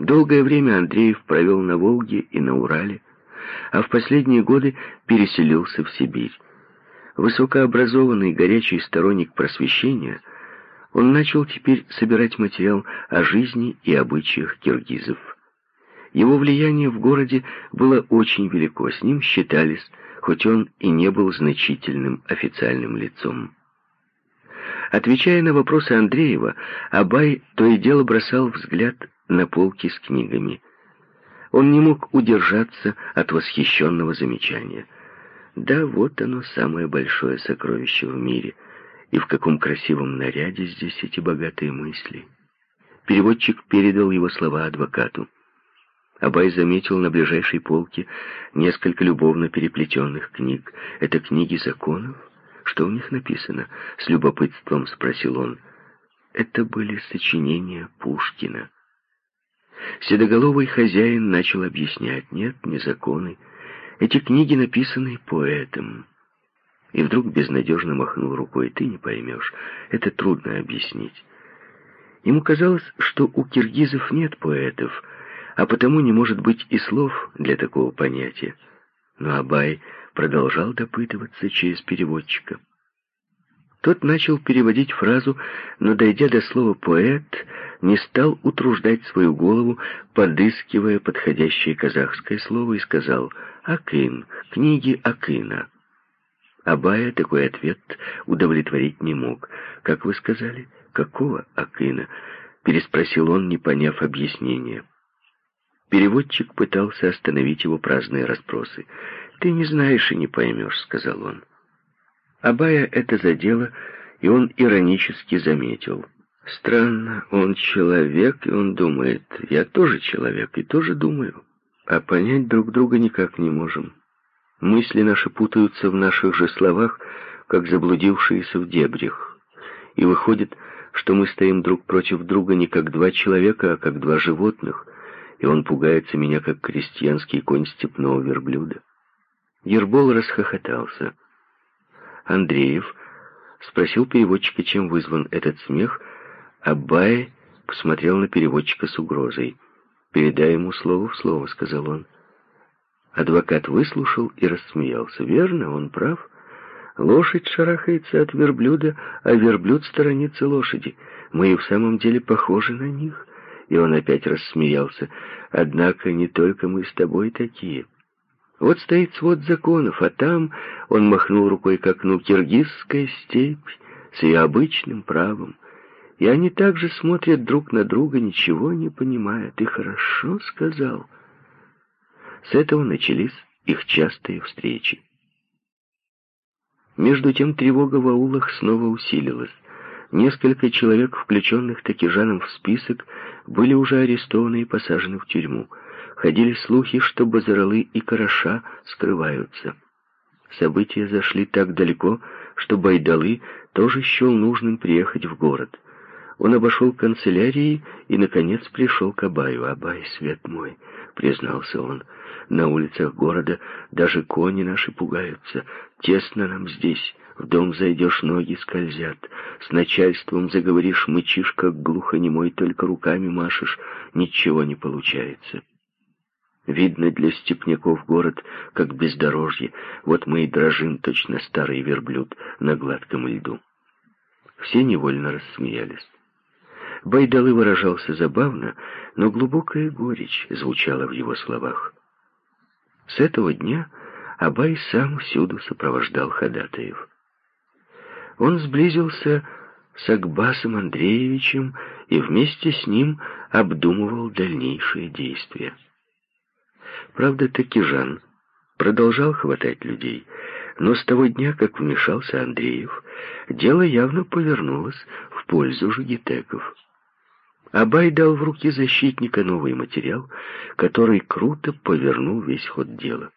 Долгое время Андреев провел на Волге и на Урале, а в последние годы переселился в Сибирь. Высокообразованный горячий сторонник просвещения, он начал теперь собирать материал о жизни и обычаях киргизов. Его влияние в городе было очень велико, с ним считались, хоть он и не был значительным официальным лицом. Отвечая на вопросы Андреева, Абай то и дело бросал взгляд на полки с книгами. Он не мог удержаться от восхищенного замечания. Да, вот оно, самое большое сокровище в мире. И в каком красивом наряде здесь эти богатые мысли. Переводчик передал его слова адвокату. Абай заметил на ближайшей полке несколько любовно переплетенных книг. Это книги законов? Что в них написано? С любопытством спросил он. Это были сочинения Пушкина. Седоголовый хозяин начал объяснять. Нет, не законы. Эти книги написаны поэтом. И вдруг безнадежно махнул рукой. Ты не поймешь. Это трудно объяснить. Ему казалось, что у киргизов нет поэтов, а потому не может быть и слов для такого понятия. Но Абай продолжал допытываться через переводчика. Тот начал переводить фразу, но, дойдя до слова «поэт», не стал утруждать свою голову, подыскивая подходящее казахское слово, и сказал «Акын, книги Акына». Абая такой ответ удовлетворить не мог. «Как вы сказали? Какого Акына?» — переспросил он, не поняв объяснения. Переводчик пытался остановить его праздные расспросы. «Ты не знаешь и не поймешь», — сказал он. Абая это задело, и он иронически заметил. «Странно, он человек, и он думает. Я тоже человек, и тоже думаю. А понять друг друга никак не можем. Мысли наши путаются в наших же словах, как заблудившиеся в дебрях. И выходит, что мы стоим друг против друга не как два человека, а как два животных, и он пугается меня, как крестьянский конь степного верблюда». Ербол расхохотался. Андреев спросил переводчика, чем вызван этот смех, а Бай посмотрел на переводчика с угрозой. «Передай ему слово в слово», — сказал он. Адвокат выслушал и рассмеялся. «Верно, он прав. Лошадь шарахается от верблюда, а верблюд сторонится лошади. Мы и в самом деле похожи на них». И он опять рассмеялся. «Однако не только мы с тобой такие». Вот стоит свод законов, а там, он махнул рукой к окну, киргизская степь с ее обычным правом. И они также смотрят друг на друга, ничего не понимая. Ты хорошо сказал. С этого начались их частые встречи. Между тем тревога в аулах снова усилилась. Несколько человек, включенных Такижаном в список, были уже арестованы и посажены в тюрьму. Ходили слухи, что Базаралы и Караша скрываются. События зашли так далеко, что Байдалы тоже счел нужным приехать в город. Он обошел канцелярии и, наконец, пришел к Абаю. «Абай, свет мой!» — признался он. «На улицах города даже кони наши пугаются. Тесно нам здесь. В дом зайдешь, ноги скользят. С начальством заговоришь, мычишь, как глухонемой, только руками машешь. Ничего не получается». Видно для степняков город, как бездорожье. Вот мы и дрожим, точно старый верблюд, на гладком льду. Все невольно рассмеялись. Байдалы выражался забавно, но глубокая горечь звучала в его словах. С этого дня Абай сам всюду сопровождал ходатаев. Он сблизился с Акбасом Андреевичем и вместе с ним обдумывал дальнейшие действия. Правда, Такижан продолжал хватать людей, но с того дня, как вмешался Андреев, дело явно повернулось в пользу жигитеков. Абай дал в руки защитника новый материал, который круто повернул весь ход дела.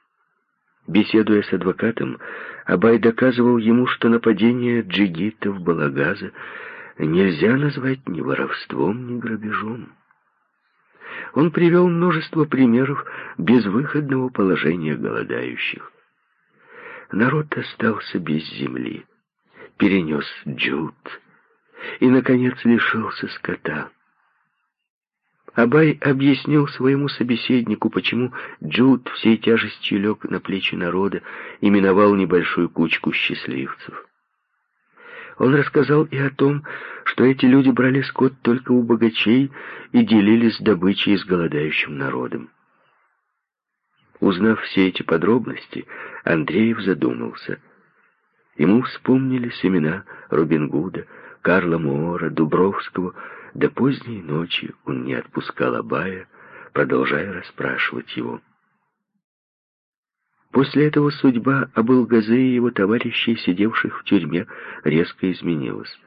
Беседуя с адвокатом, Абай доказывал ему, что нападение джигитов Балагаза нельзя назвать ни воровством, ни грабежом. Он привел множество примеров безвыходного положения голодающих. Народ остался без земли, перенес джут и, наконец, лишился скота. Абай объяснил своему собеседнику, почему Джуд всей тяжестью лег на плечи народа и миновал небольшую кучку счастливцев. Он рассказал и о том, что эти люди брали скот только у богачей и делились добычей с голодающим народом. Узнав все эти подробности, Андреев задумался. Ему вспомнились имена Робин Гуда, Карла Моора, Дубровского. До поздней ночи он не отпускал Абая, продолжая расспрашивать его. После этого судьба Абылгазы и его товарищей, сидевших в тюрьме, резко изменилась.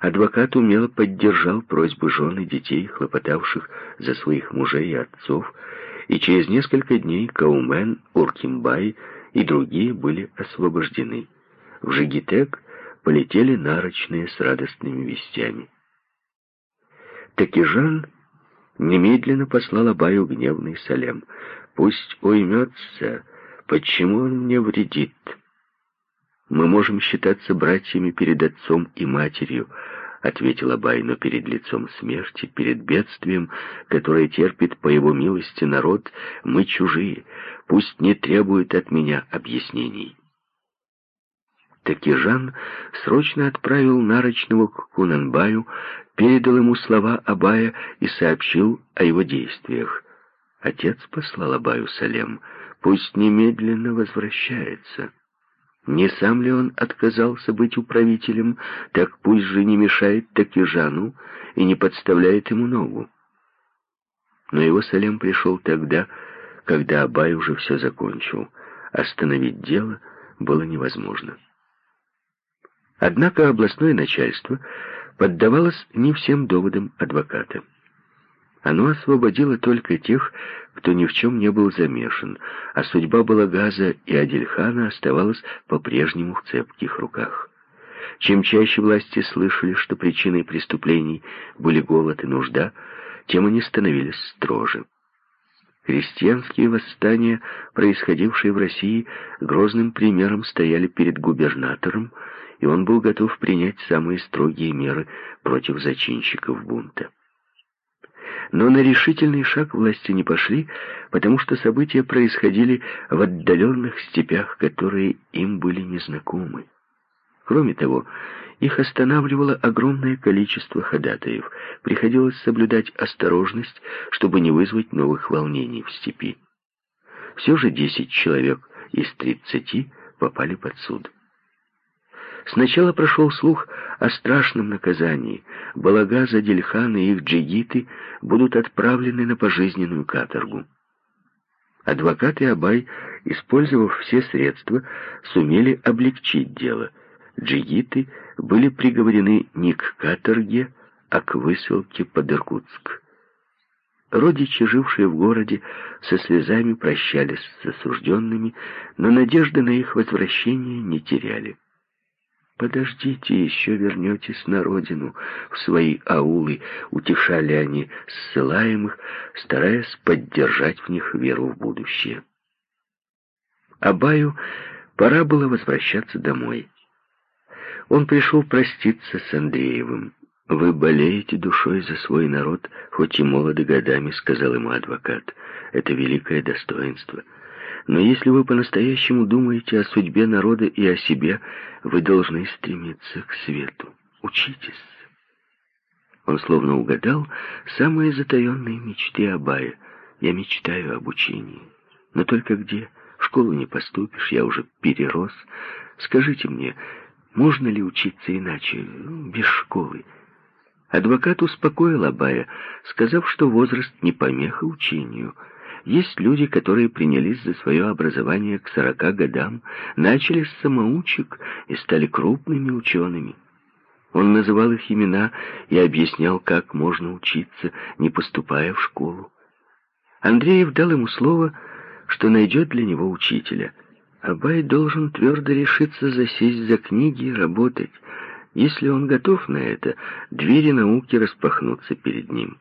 Адвокат умело поддержал просьбы жены детей, хлопотавших за своих мужей и отцов, и через несколько дней Каумен, Уркимбай и другие были освобождены. В Жигитек полетели нарочные с радостными вестями. Такижан немедленно послал Абаю гневный салем. «Пусть уймется, почему он мне вредит? Мы можем считаться братьями перед отцом и матерью, — ответил Абай, но перед лицом смерти, перед бедствием, которое терпит по его милости народ, мы чужие, пусть не требует от меня объяснений. Такижан срочно отправил Нарочного к Кунанбаю, передал ему слова Абая и сообщил о его действиях. Отец послал Абаю Салем, пусть немедленно возвращается. Не сам ли он отказался быть управителем, так пусть же не мешает Такижану и не подставляет ему ногу. Но его Салем пришел тогда, когда Абай уже все закончил. Остановить дело было невозможно. Однако областное начальство поддавалось не всем доводам адвоката. Оно освободило только тех, кто ни в чем не был замешан, а судьба Балагаза и Адельхана оставалась по-прежнему в цепких руках. Чем чаще власти слышали, что причиной преступлений были голод и нужда, тем они становились строже. Крестьянские восстания, происходившие в России, грозным примером стояли перед губернатором, и он был готов принять самые строгие меры против зачинщиков бунта. Но на решительный шаг власти не пошли, потому что события происходили в отдаленных степях, которые им были незнакомы. Кроме того, их останавливало огромное количество ходатаев. Приходилось соблюдать осторожность, чтобы не вызвать новых волнений в степи. Все же десять человек из тридцати попали под суд. Сначала прошел слух о страшном наказании. Балагаза, Дельхан и их джигиты будут отправлены на пожизненную каторгу. Адвокат и Абай, использовав все средства, сумели облегчить дело. Джигиты были приговорены не к каторге, а к высылке под Иркутск. Родичи, жившие в городе, со слезами прощались с осужденными, но надежды на их возвращение не теряли. «Подождите, еще вернетесь на родину, в свои аулы», — утешали они ссылаемых, стараясь поддержать в них веру в будущее. Абаю пора было возвращаться домой. Он пришел проститься с Андреевым. «Вы болеете душой за свой народ, хоть и молоды годами», — сказал ему адвокат. «Это великое достоинство». Но если вы по-настоящему думаете о судьбе народа и о себе, вы должны стремиться к свету. Учитесь. Он словно угадал самые затаенные мечты Абая. Я мечтаю об учении. Но только где? В школу не поступишь, я уже перерос. Скажите мне, можно ли учиться иначе, без школы? Адвокат успокоил Абая, сказав, что возраст не помеха учению — есть люди, которые принялись за свое образование к сорока годам, начали с самоучек и стали крупными учеными. Он называл их имена и объяснял, как можно учиться, не поступая в школу. Андреев дал ему слово, что найдет для него учителя. Абай должен твердо решиться засесть за книги и работать. Если он готов на это, двери науки распахнутся перед ним.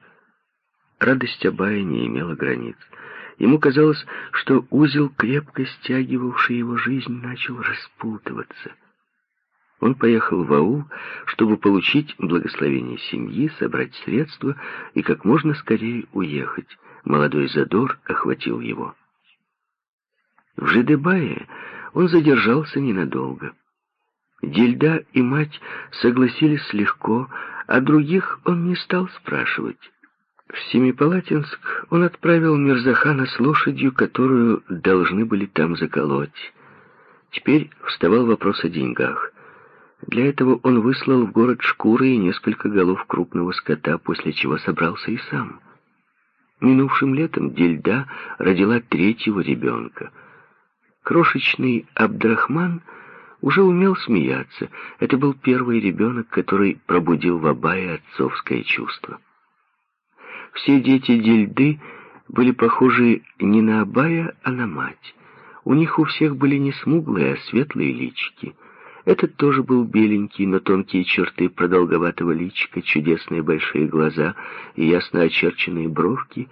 Радость Абая не имела границ. Ему казалось, что узел, крепко стягивавший его жизнь, начал распутываться. Он поехал в аул, чтобы получить благословение семьи, собрать средства и как можно скорее уехать. Молодой задор охватил его. В Жидебае он задержался ненадолго. Дельда и мать согласились легко, а других он не стал спрашивать. В Семипалатинск он отправил Мирзахана с лошадью, которую должны были там заколоть. Теперь вставал вопрос о деньгах. Для этого он выслал в город шкуры и несколько голов крупного скота, после чего собрался и сам. Минувшим летом Дельда родила третьего ребенка. Крошечный Абдрахман уже умел смеяться. Это был первый ребенок, который пробудил в Абае отцовское чувство. Все дети Дельды были похожи не на Абая, а на мать. У них у всех были не смуглые, а светлые личики. Этот тоже был беленький, но тонкие черты продолговатого личика, чудесные большие глаза и ясно очерченные бровки.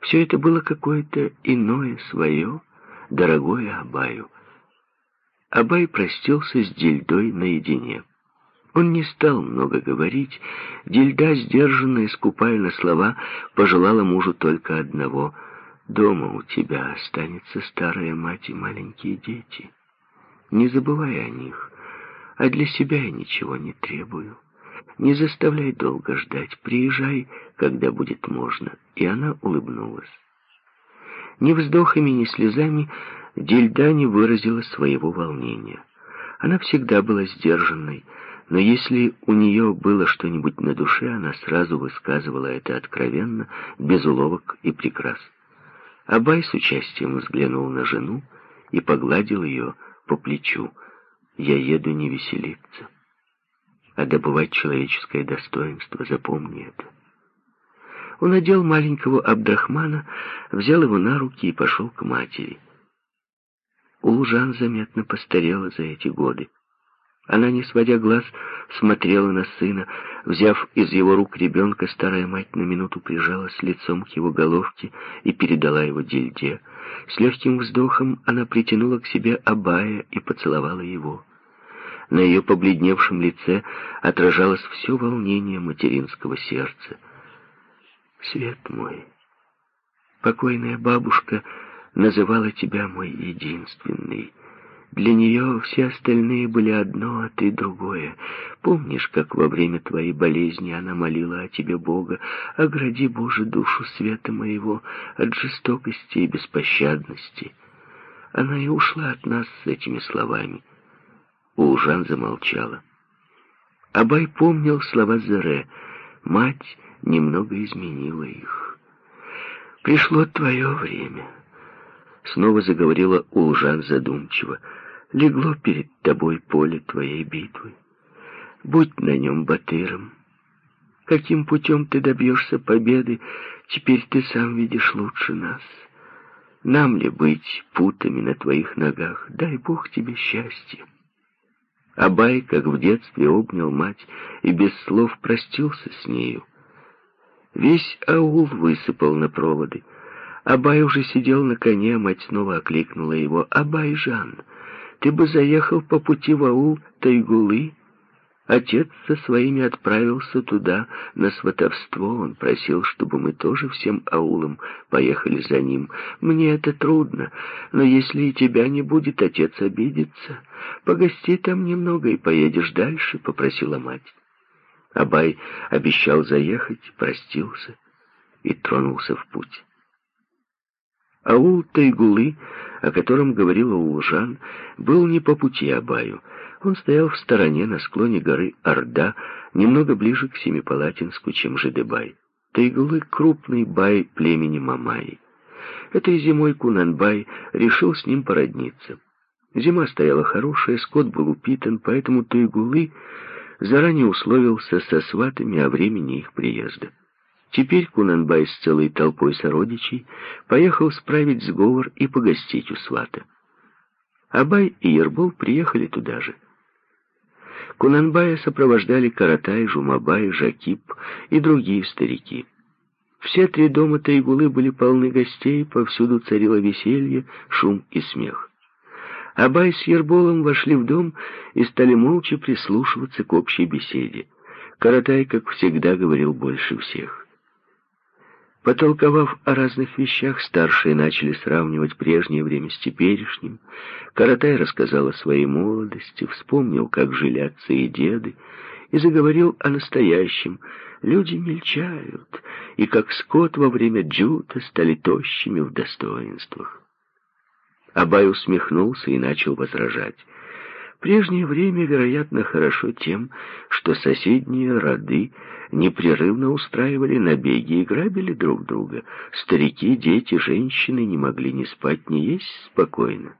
Все это было какое-то иное свое, дорогое Абаю. Абай простился с Дельдой наедине. Он не стал много говорить. Дельда, сдержанная, скупая на слова, пожелала мужу только одного. «Дома у тебя останется старая мать и маленькие дети. Не забывай о них, а для себя я ничего не требую. Не заставляй долго ждать, приезжай, когда будет можно». И она улыбнулась. Ни вздохами, ни слезами Дельда не выразила своего волнения. Она всегда была сдержанной, но если у нее было что-нибудь на душе, она сразу высказывала это откровенно, без уловок и прикрас. Абай с участием взглянул на жену и погладил ее по плечу. «Я еду не веселиться, а добывать человеческое достоинство, запомни это». Он одел маленького Абдрахмана, взял его на руки и пошел к матери. Улжан заметно постарела за эти годы. Она, не сводя глаз, смотрела на сына. Взяв из его рук ребенка, старая мать на минуту прижалась лицом к его головке и передала его дельде. С легким вздохом она притянула к себе Абая и поцеловала его. На ее побледневшем лице отражалось все волнение материнского сердца. «Свет мой, покойная бабушка называла тебя мой единственный». Для нее все остальные были одно, а ты другое. Помнишь, как во время твоей болезни она молила о тебе Бога, огради, Боже, душу света моего от жестокости и беспощадности? Она и ушла от нас с этими словами. Улжан замолчала. Абай помнил слова Зере. Мать немного изменила их. «Пришло твое время», — снова заговорила Улжан задумчиво легло перед тобой поле твоей битвы. Будь на нем батыром. Каким путем ты добьешься победы, теперь ты сам видишь лучше нас. Нам ли быть путами на твоих ногах? Дай Бог тебе счастья. Абай, как в детстве, обнял мать и без слов простился с нею. Весь аул высыпал на проводы. Абай уже сидел на коне, мать снова окликнула его. «Абай, Жан!» Ты бы заехал по пути в аул Тайгулы. Отец со своими отправился туда на сватовство. Он просил, чтобы мы тоже всем аулом поехали за ним. Мне это трудно, но если и тебя не будет, отец обидится. Погости там немного и поедешь дальше, — попросила мать. Абай обещал заехать, простился и тронулся в путь. Аул Тайгулы, о котором говорила Улжан, был не по пути Абаю. Он стоял в стороне на склоне горы Орда, немного ближе к Семипалатинску, чем Жидебай. Тайгулы — крупный бай племени Мамай. Этой зимой Кунанбай решил с ним породниться. Зима стояла хорошая, скот был упитан, поэтому Тайгулы заранее условился со сватами о времени их приезда. Теперь Кунанбай с целой толпой сородичей поехал справить сговор и погостить у свата. Абай и Ербол приехали туда же. Кунанбая сопровождали Каратай, Жумабай, Жакип и другие старики. Все три дома Тайгулы были полны гостей, повсюду царило веселье, шум и смех. Абай с Ерболом вошли в дом и стали молча прислушиваться к общей беседе. Каратай, как всегда, говорил больше всех. Потолковав о разных вещах, старшие начали сравнивать прежнее время с теперешним. Каратай рассказал о своей молодости, вспомнил, как жили отцы и деды, и заговорил о настоящем. Люди мельчают, и как скот во время джута стали тощими в достоинствах. Абай усмехнулся и начал возражать. Прежнее время, вероятно, хорошо тем, что соседние роды непрерывно устраивали набеги и грабили друг друга. Старики, дети, женщины не могли ни спать, ни есть спокойно.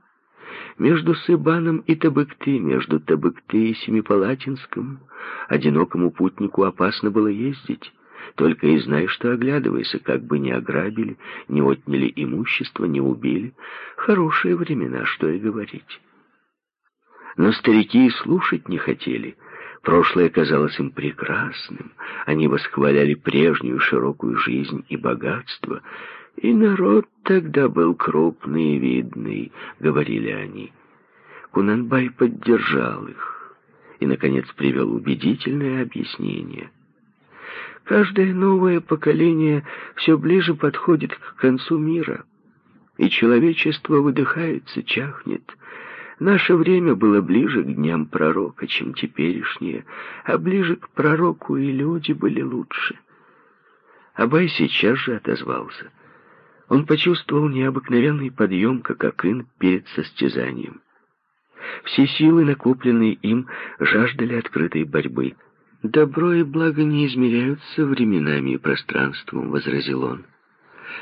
Между Сыбаном и Табыкты, между Табыкты и Семипалатинском, одинокому путнику опасно было ездить. Только и знай, что оглядывайся, как бы не ограбили, не отняли имущество, не убили. Хорошие времена, что и говорить. Но старики и слушать не хотели. Прошлое казалось им прекрасным. Они восхваляли прежнюю широкую жизнь и богатство. И народ тогда был крупный и видный, говорили они. Кунанбай поддержал их и, наконец, привел убедительное объяснение — Каждое новое поколение все ближе подходит к концу мира, и человечество выдыхается, чахнет. Наше время было ближе к дням пророка, чем теперешнее, а ближе к пророку и люди были лучше. Абай сейчас же отозвался. Он почувствовал необыкновенный подъем, как Акын перед состязанием. Все силы, накопленные им, жаждали открытой борьбы — «Добро и благо не измеряются временами и пространством», — возразил он.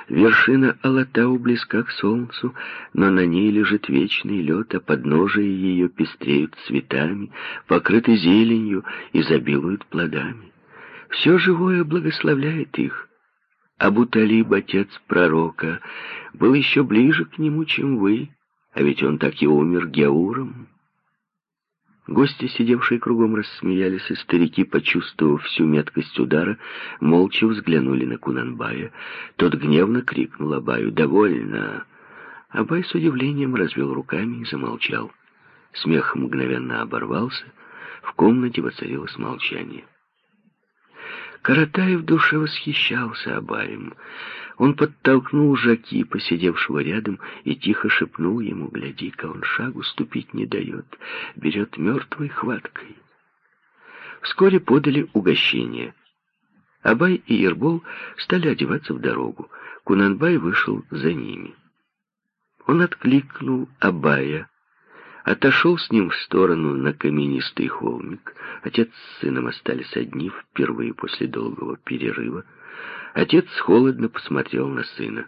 Вершина Алатау близка к солнцу, но на ней лежит вечный лед, а подножие ее пестреют цветами, покрыты зеленью и забилуют плодами. Все живое благословляет их. Абу-Талиб, отец пророка, был еще ближе к нему, чем вы, а ведь он так и умер Геуром. Гости, сидевшие кругом, рассмеялись, и старики, почувствовав всю меткость удара, молча взглянули на Кунанбая. Тот гневно крикнул Абаю «Довольно!». Абай с удивлением развел руками и замолчал. Смех мгновенно оборвался, в комнате воцарилось молчание. Каратай в душе восхищался Абаем. Он подтолкнул Жаки, посидевшего рядом, и тихо шепнул ему, «Гляди-ка, он шагу ступить не дает, берет мертвой хваткой». Вскоре подали угощение. Абай и Ербол стали одеваться в дорогу. Кунанбай вышел за ними. Он откликнул Абая, отошел с ним в сторону на каменистый холмик. Отец с сыном остались одни впервые после долгого перерыва. Отец холодно посмотрел на сына.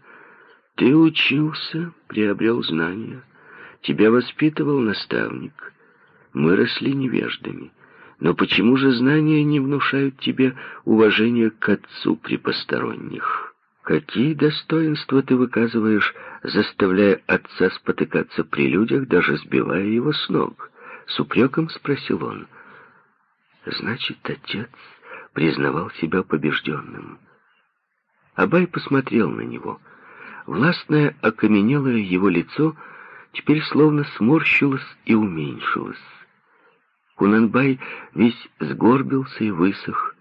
«Ты учился, приобрел знания. Тебя воспитывал наставник. Мы росли невеждами. Но почему же знания не внушают тебе уважения к отцу при посторонних?» Какие достоинства ты выказываешь, заставляя отца спотыкаться при людях, даже сбивая его с ног? С упреком спросил он. Значит, отец признавал себя побежденным. Абай посмотрел на него. Властное, окаменелое его лицо теперь словно сморщилось и уменьшилось. Кунанбай весь сгорбился и высох,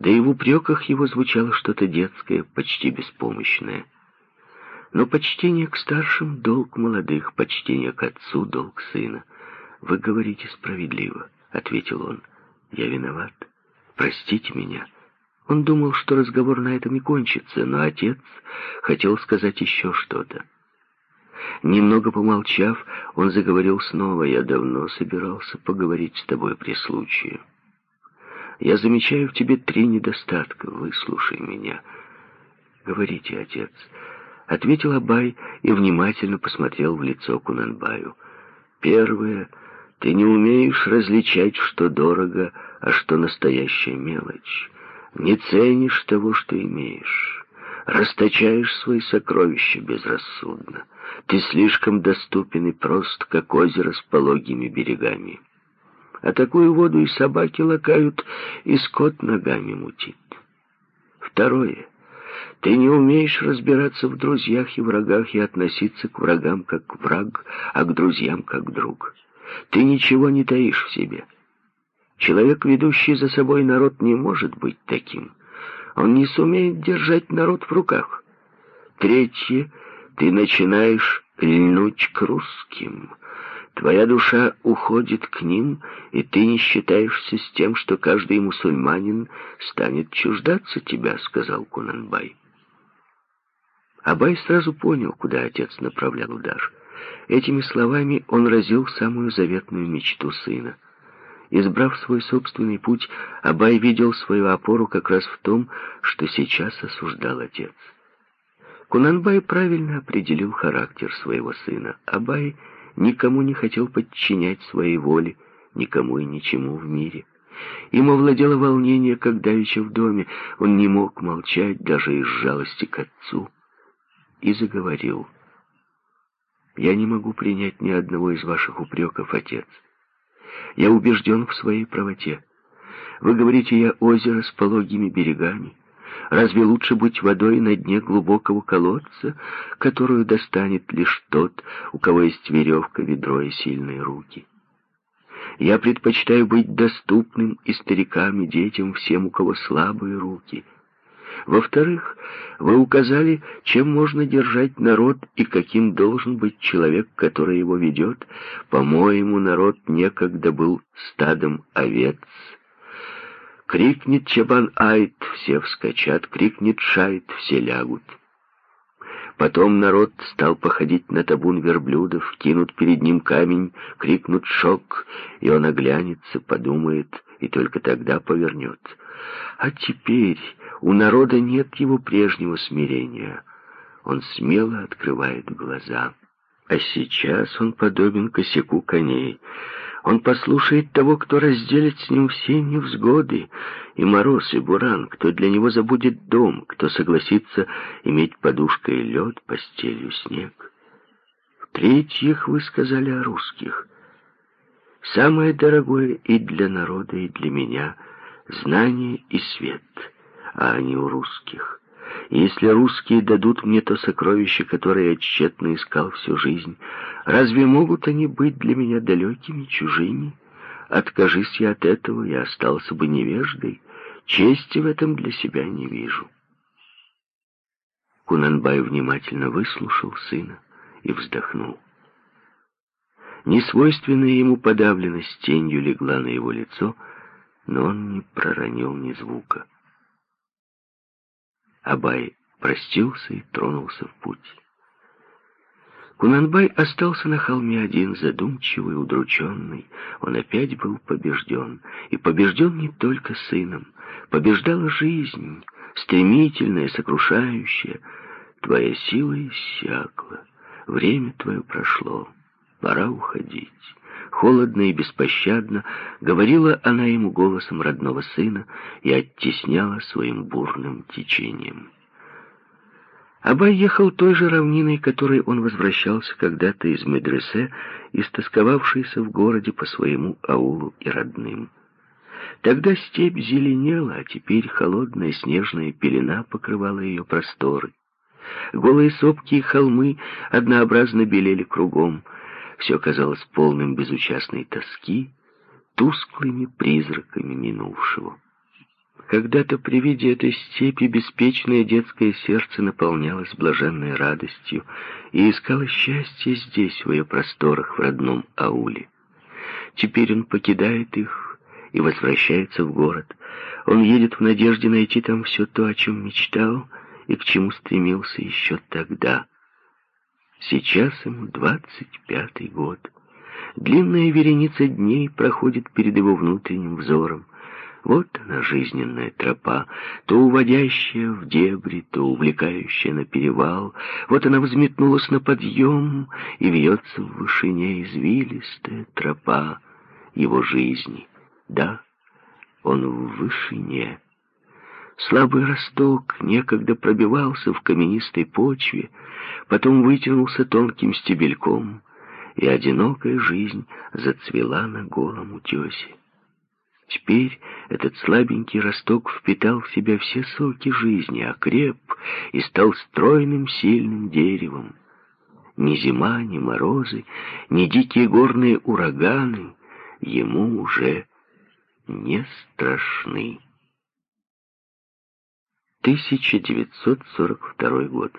да и в упреках его звучало что-то детское, почти беспомощное. Но почтение к старшим — долг молодых, почтение к отцу — долг сына. «Вы говорите справедливо», — ответил он. «Я виноват. Простите меня». Он думал, что разговор на этом и кончится, но отец хотел сказать еще что-то. Немного помолчав, он заговорил снова. «Я давно собирался поговорить с тобой при случае». Я замечаю в тебе три недостатка. Выслушай меня. Говорите, отец. Ответил Абай и внимательно посмотрел в лицо Кунанбаю. Первое. Ты не умеешь различать, что дорого, а что настоящая мелочь. Не ценишь того, что имеешь. Расточаешь свои сокровища безрассудно. Ты слишком доступен и прост, как озеро с пологими берегами а такую воду и собаки лакают, и скот ногами мутит. Второе. Ты не умеешь разбираться в друзьях и врагах и относиться к врагам как враг, а к друзьям как друг. Ты ничего не таишь в себе. Человек, ведущий за собой народ, не может быть таким. Он не сумеет держать народ в руках. Третье, ты начинаешь льнуть к русским. Твоя душа уходит к ним, и ты не считаешься с тем, что каждый мусульманин станет чуждаться тебя, сказал Кунанбай. Абай сразу понял, куда отец направлял удар. Этими словами он разил самую заветную мечту сына. Избрав свой собственный путь, Абай видел свою опору как раз в том, что сейчас осуждал отец. Кунанбай правильно определил характер своего сына. Абай никому не хотел подчинять своей воле, никому и ничему в мире. Им овладело волнение, когда еще в доме он не мог молчать даже из жалости к отцу и заговорил. «Я не могу принять ни одного из ваших упреков, отец. Я убежден в своей правоте. Вы говорите, я озеро с пологими берегами. Разве лучше быть водой на дне глубокого колодца, которую достанет лишь тот, у кого есть веревка, ведро и сильные руки? Я предпочитаю быть доступным и старикам, и детям, всем, у кого слабые руки — во-вторых, вы указали, чем можно держать народ и каким должен быть человек, который его ведет. По-моему, народ некогда был стадом овец. Крикнет Чабан-Айт, все вскочат, крикнет Шайт, все лягут. Потом народ стал походить на табун верблюдов, кинут перед ним камень, крикнут «Шок!», и он оглянется, подумает, и только тогда повернет. А теперь у народа нет его прежнего смирения. Он смело открывает глаза. А сейчас он подобен косяку коней. Он послушает того, кто разделит с ним все невзгоды, и мороз, и буран, кто для него забудет дом, кто согласится иметь подушкой лед, постелью снег. В-третьих, вы сказали о русских. Самое дорогое и для народа, и для меня — знание и свет — а они у русских. Если русские дадут мне то сокровище, которое я тщетно искал всю жизнь, разве могут они быть для меня далекими, чужими? Откажись я от этого, я остался бы невеждой. Чести в этом для себя не вижу. Кунанбай внимательно выслушал сына и вздохнул. Несвойственная ему подавленность тенью легла на его лицо, но он не проронил ни звука. Абай простился и тронулся в путь. Кунанбай остался на холме один, задумчивый, удрученный. Он опять был побежден. И побежден не только сыном. Побеждала жизнь, стремительная, сокрушающая. Твоя сила иссякла, время твое прошло, пора уходить холодно и беспощадно, говорила она ему голосом родного сына и оттесняла своим бурным течением. Абай ехал той же равниной, которой он возвращался когда-то из медресе, истосковавшийся в городе по своему аулу и родным. Тогда степь зеленела, а теперь холодная снежная пелена покрывала ее просторы. Голые сопки и холмы однообразно белели кругом — все казалось полным безучастной тоски, тусклыми призраками минувшего. Когда-то при виде этой степи беспечное детское сердце наполнялось блаженной радостью и искало счастье здесь, в ее просторах, в родном ауле. Теперь он покидает их и возвращается в город. Он едет в надежде найти там все то, о чем мечтал и к чему стремился еще тогда. Сейчас ему двадцать пятый год. Длинная вереница дней проходит перед его внутренним взором. Вот она, жизненная тропа, то уводящая в дебри, то увлекающая на перевал. Вот она взметнулась на подъем, и вьется в вышине извилистая тропа его жизни. Да, он в вышине. Слабый росток некогда пробивался в каменистой почве, потом вытянулся тонким стебельком, и одинокая жизнь зацвела на голом утесе. Теперь этот слабенький росток впитал в себя все соки жизни, окреп и стал стройным, сильным деревом. Ни зима, ни морозы, ни дикие горные ураганы ему уже не страшны. 1942 год.